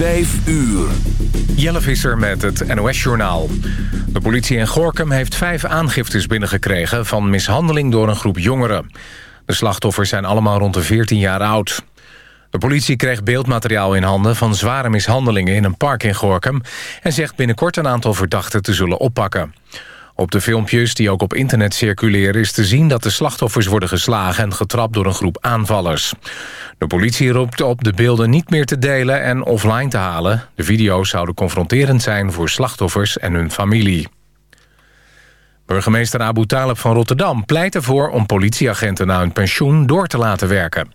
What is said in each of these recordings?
Vijf uur. Jelle Visser met het NOS-journaal. De politie in Gorkum heeft vijf aangiftes binnengekregen... van mishandeling door een groep jongeren. De slachtoffers zijn allemaal rond de 14 jaar oud. De politie kreeg beeldmateriaal in handen van zware mishandelingen... in een park in Gorkum... en zegt binnenkort een aantal verdachten te zullen oppakken. Op de filmpjes die ook op internet circuleren is te zien dat de slachtoffers worden geslagen en getrapt door een groep aanvallers. De politie roept op de beelden niet meer te delen en offline te halen. De video's zouden confronterend zijn voor slachtoffers en hun familie. Burgemeester Abu Talib van Rotterdam pleit ervoor om politieagenten na hun pensioen door te laten werken.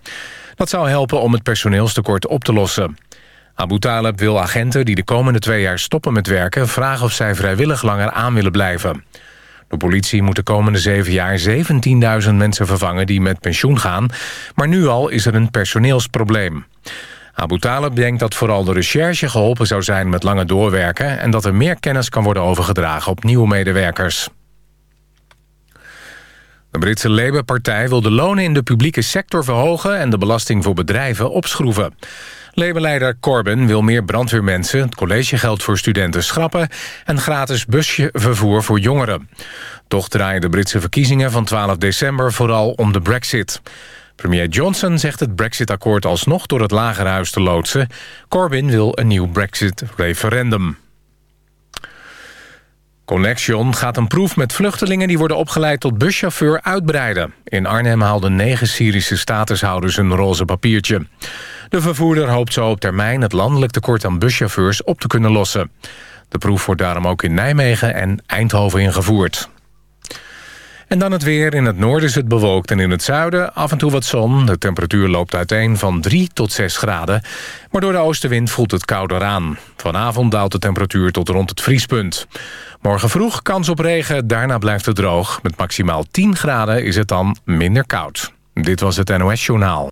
Dat zou helpen om het personeelstekort op te lossen. Abu Talib wil agenten die de komende twee jaar stoppen met werken... vragen of zij vrijwillig langer aan willen blijven. De politie moet de komende zeven jaar 17.000 mensen vervangen die met pensioen gaan. Maar nu al is er een personeelsprobleem. Abu Talib denkt dat vooral de recherche geholpen zou zijn met langer doorwerken... en dat er meer kennis kan worden overgedragen op nieuwe medewerkers. De Britse Labour-partij wil de lonen in de publieke sector verhogen... en de belasting voor bedrijven opschroeven. Labour-leider Corbyn wil meer brandweermensen... het collegegeld voor studenten schrappen... en gratis busvervoer voor jongeren. Toch draaien de Britse verkiezingen van 12 december vooral om de brexit. Premier Johnson zegt het brexit-akkoord alsnog door het lagerhuis te loodsen. Corbyn wil een nieuw brexit-referendum. Connection gaat een proef met vluchtelingen die worden opgeleid tot buschauffeur uitbreiden. In Arnhem haalden negen Syrische statushouders een roze papiertje. De vervoerder hoopt zo op termijn het landelijk tekort aan buschauffeurs op te kunnen lossen. De proef wordt daarom ook in Nijmegen en Eindhoven ingevoerd. En dan het weer. In het noorden is het bewolkt en in het zuiden af en toe wat zon. De temperatuur loopt uiteen van 3 tot 6 graden. Maar door de oostenwind voelt het kouder aan. Vanavond daalt de temperatuur tot rond het vriespunt. Morgen vroeg kans op regen, daarna blijft het droog. Met maximaal 10 graden is het dan minder koud. Dit was het NOS Journaal.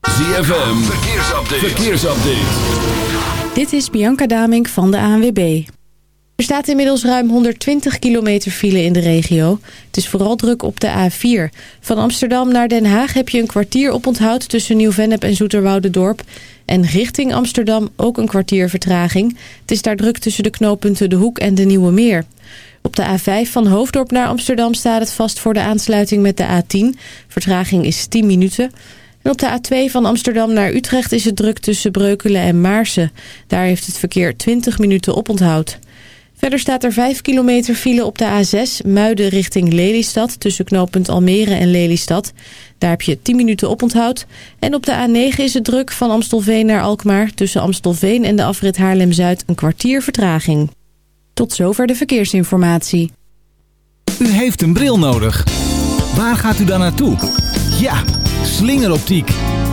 ZFM, verkeersupdate. verkeersupdate. Dit is Bianca Damink van de ANWB. Er staat inmiddels ruim 120 kilometer file in de regio. Het is vooral druk op de A4. Van Amsterdam naar Den Haag heb je een kwartier op onthoud... tussen Nieuw-Vennep en Zoeterwoude-dorp. En richting Amsterdam ook een kwartier vertraging. Het is daar druk tussen de knooppunten De Hoek en de Nieuwe Meer. Op de A5 van Hoofddorp naar Amsterdam staat het vast voor de aansluiting met de A10. Vertraging is 10 minuten... En op de A2 van Amsterdam naar Utrecht is het druk tussen Breukelen en Maarsen. Daar heeft het verkeer 20 minuten op onthoud. Verder staat er 5 kilometer file op de A6 Muiden richting Lelystad... tussen knooppunt Almere en Lelystad. Daar heb je 10 minuten op onthoud. En op de A9 is het druk van Amstelveen naar Alkmaar... tussen Amstelveen en de afrit Haarlem-Zuid een kwartier vertraging. Tot zover de verkeersinformatie. U heeft een bril nodig. Waar gaat u dan naartoe? Ja, slingeroptiek.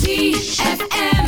ZFM.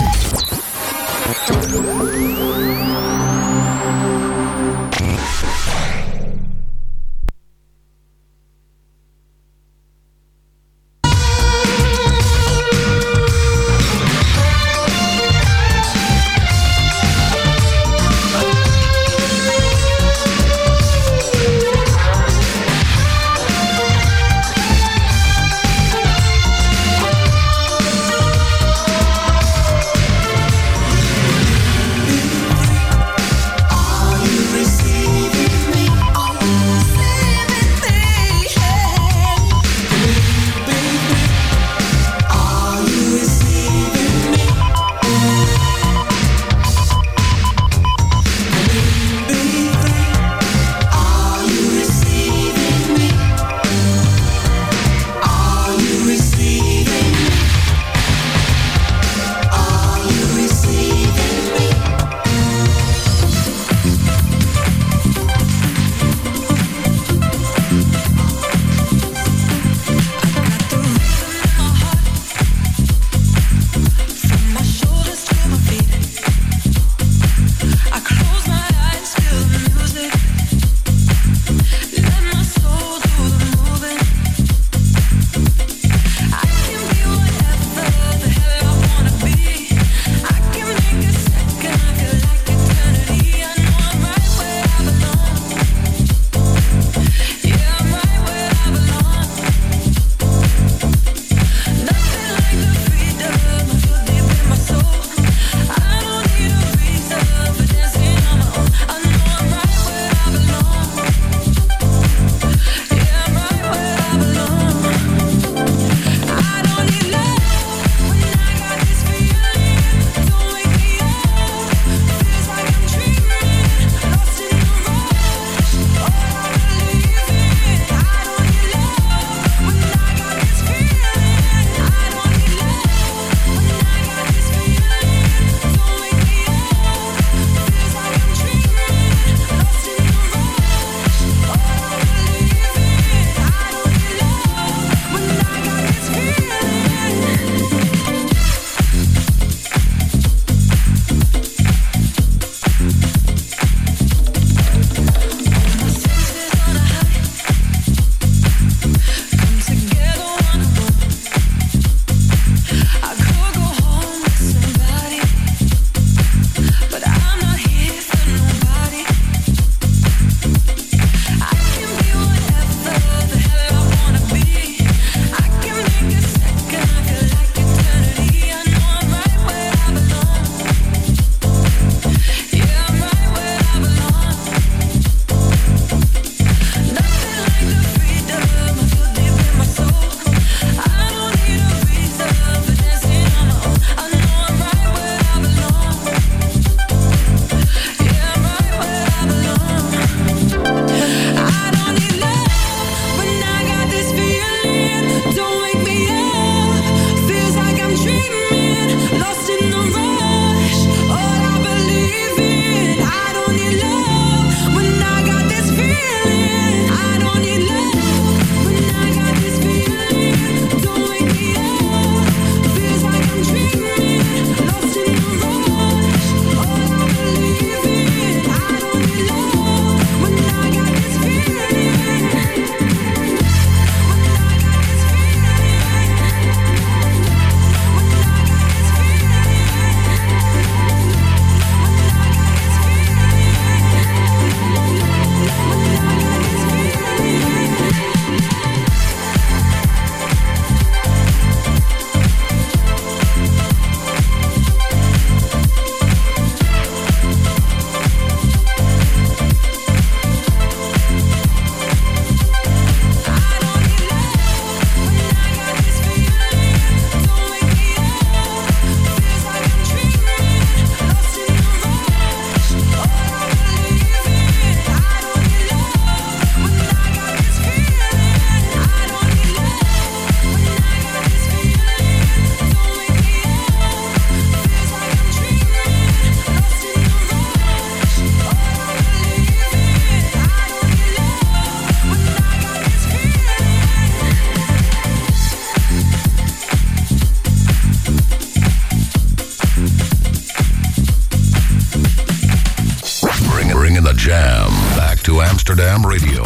Radio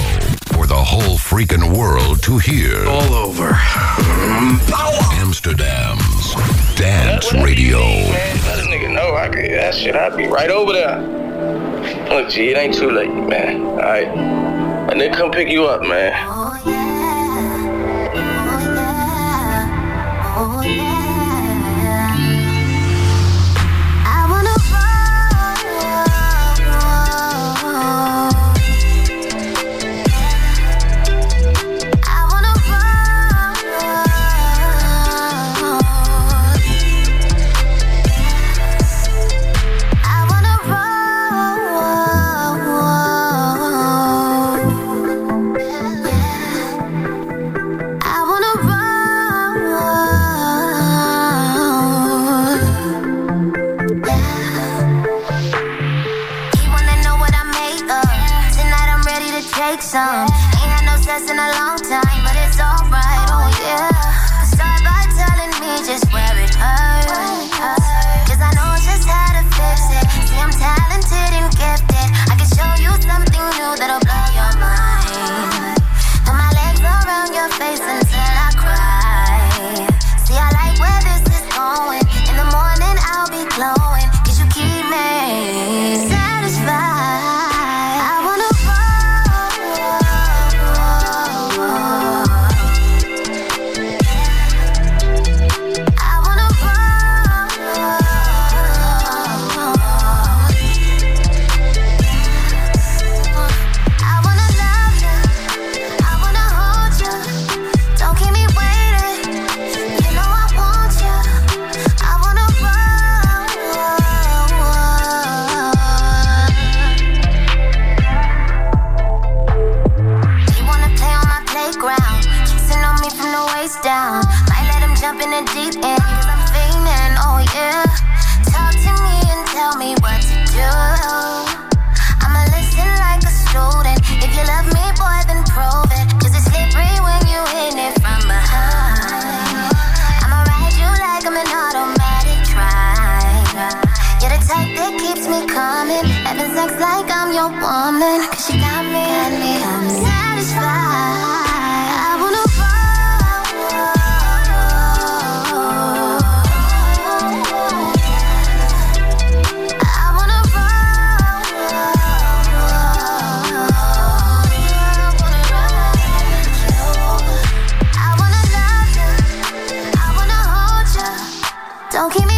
for the whole freaking world to hear. All over. Amsterdam's Dance Radio. Mean, man, let nigga know I could that shit. I'd be right over there. Look, G, it ain't too late, man. All right. And then come pick you up, man. like some. Ain't had no sex in a long time, but it's alright, oh yeah. Start by telling me just where it hurts. Cause I know just how to fix it. See, I'm talented and gifted. I can show you something new that'll Don't keep me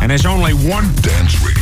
And there's only one dance radio.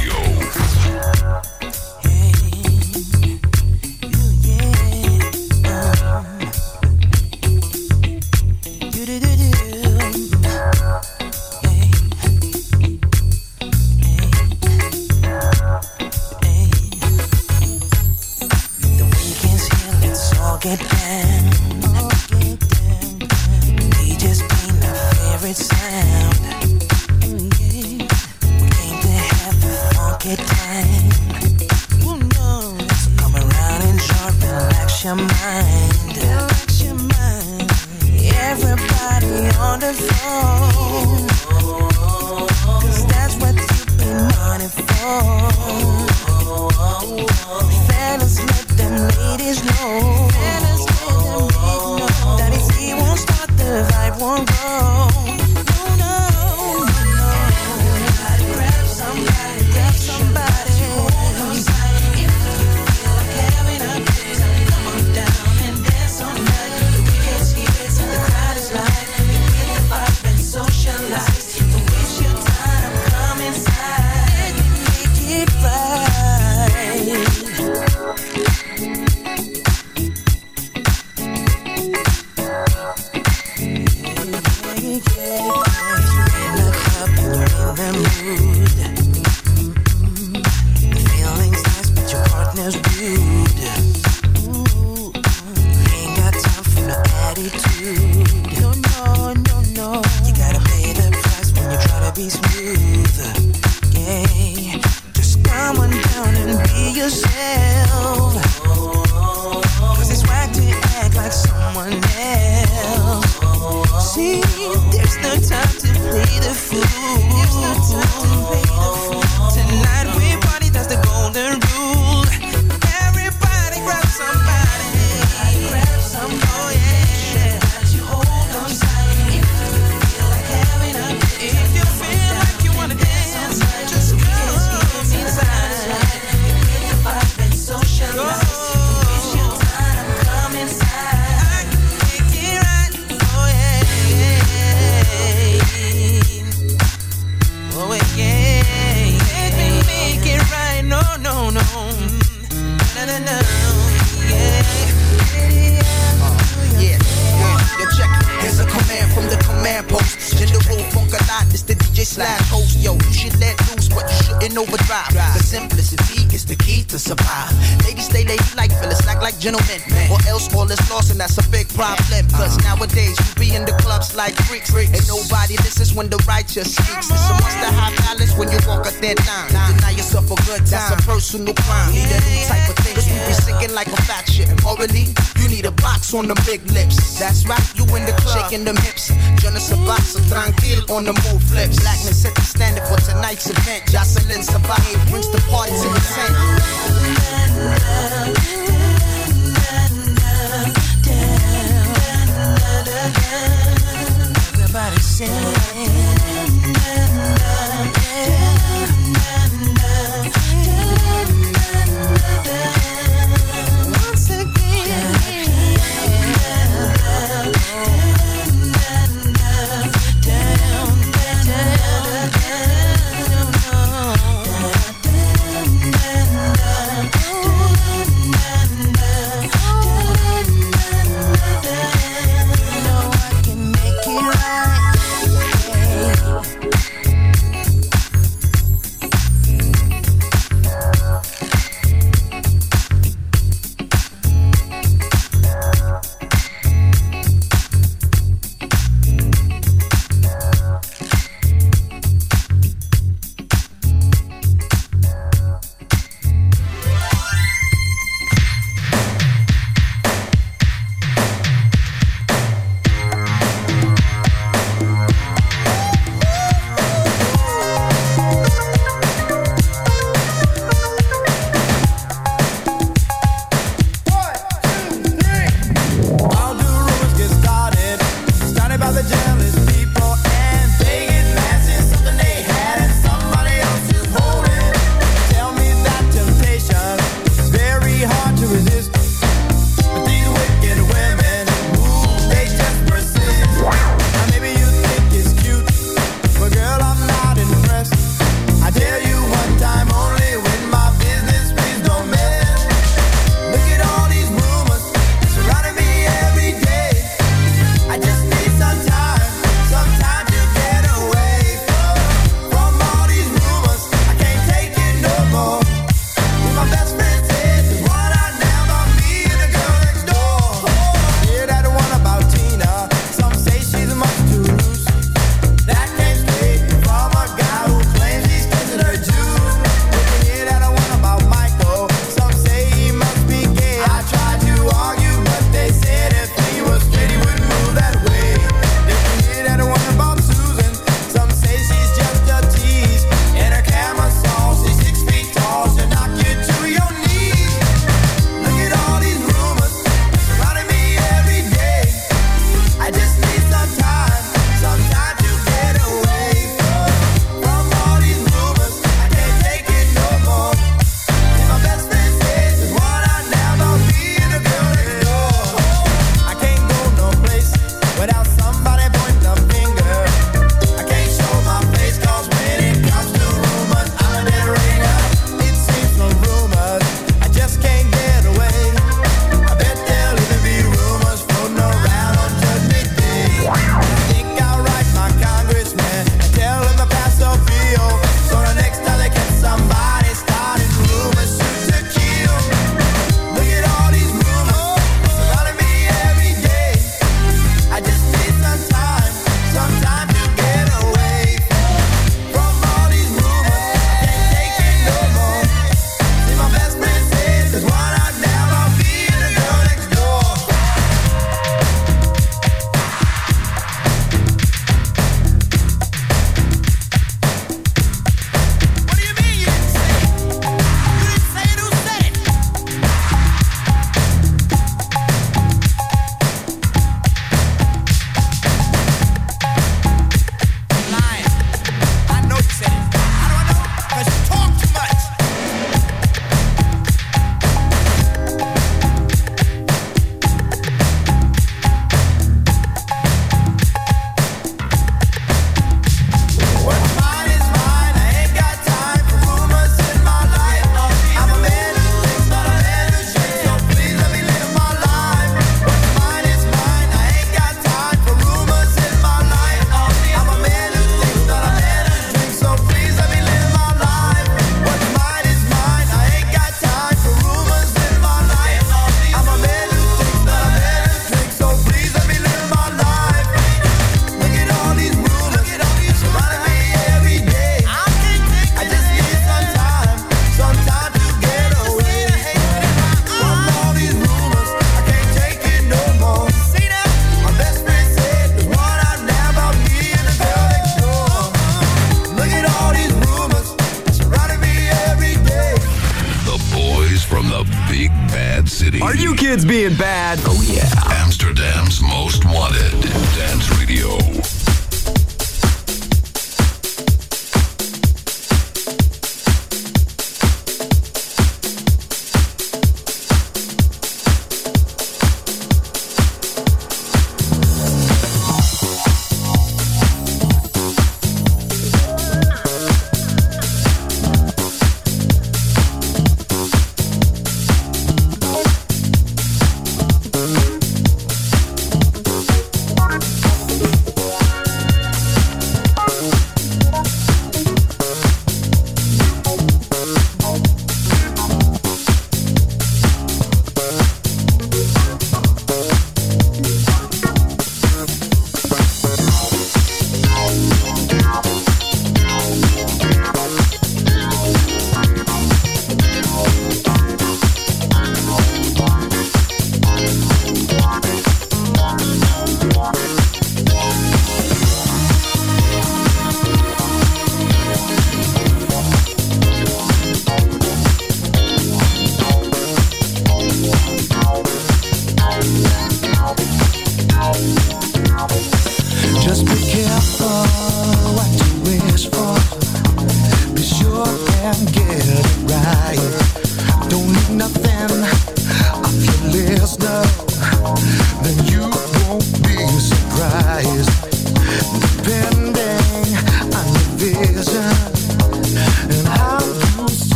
and me.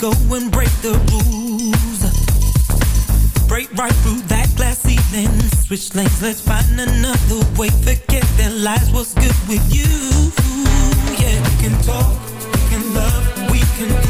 go and break the rules. Break right through that glass ceiling. Switch lanes, let's find another way. Forget there. lies, what's good with you? Yeah, we can talk, we can love, we can